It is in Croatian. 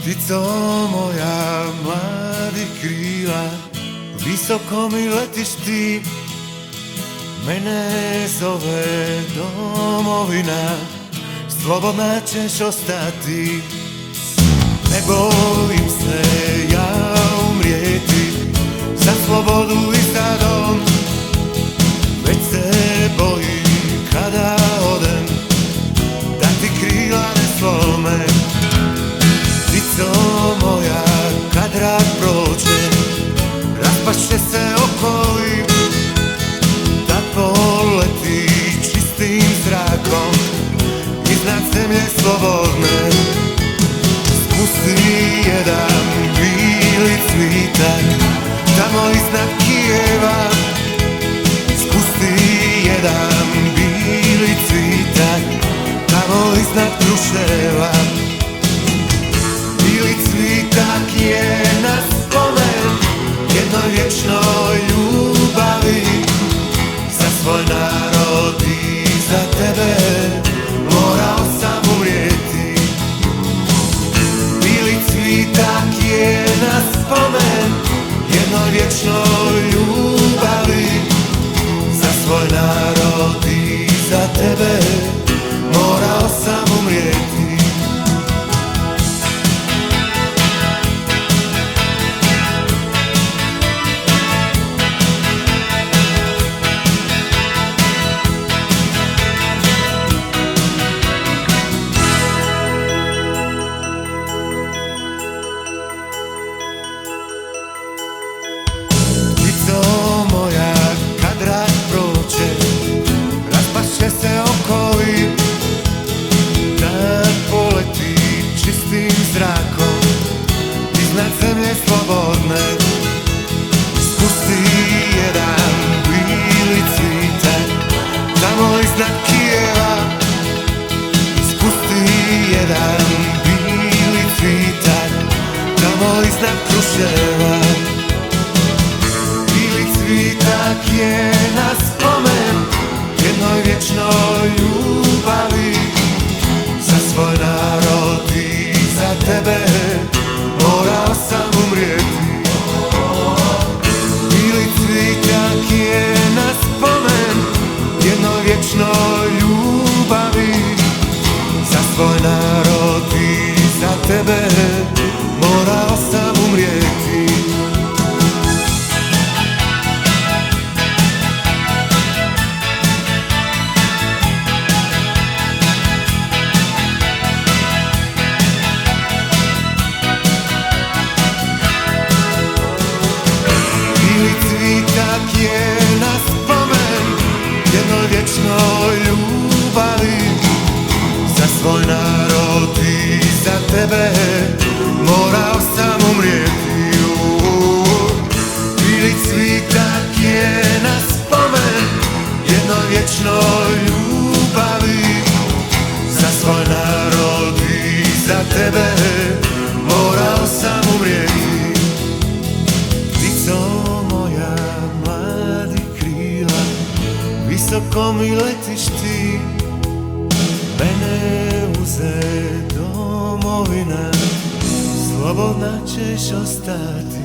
Ptico moja mladih krila Visoko mi letiš ti. Mene zove domovina Slobodna ćeš ostati. Ne bojim se ja Raspaše se okoli Da poleti čistim zrakom. Iznad zemlje slobodne Spusti jedan bili cvitak. Tamo iznad Kijeva Spusti jedan bili cvitak. Tamo iznad Kruševa Bili cvitak je na spomen Jednoj vječnoj ljubavi. Za svoj narod i za tebe Morao sam umrijeti. Bili cvitak je na spomen Jednoj vječnoj ljubavi. Za svoj narod i za tebe svoj narod i za tebe. Morao sam umrijeti Bili cvitak je na spomen Jednoj vječnoj ljubavi. Za svoj narod i za tebe Morao sam umrijeti. Ptico moja mladi krila Visoko mi letiš ti Mene uze domovina Slobodna ćeš ostati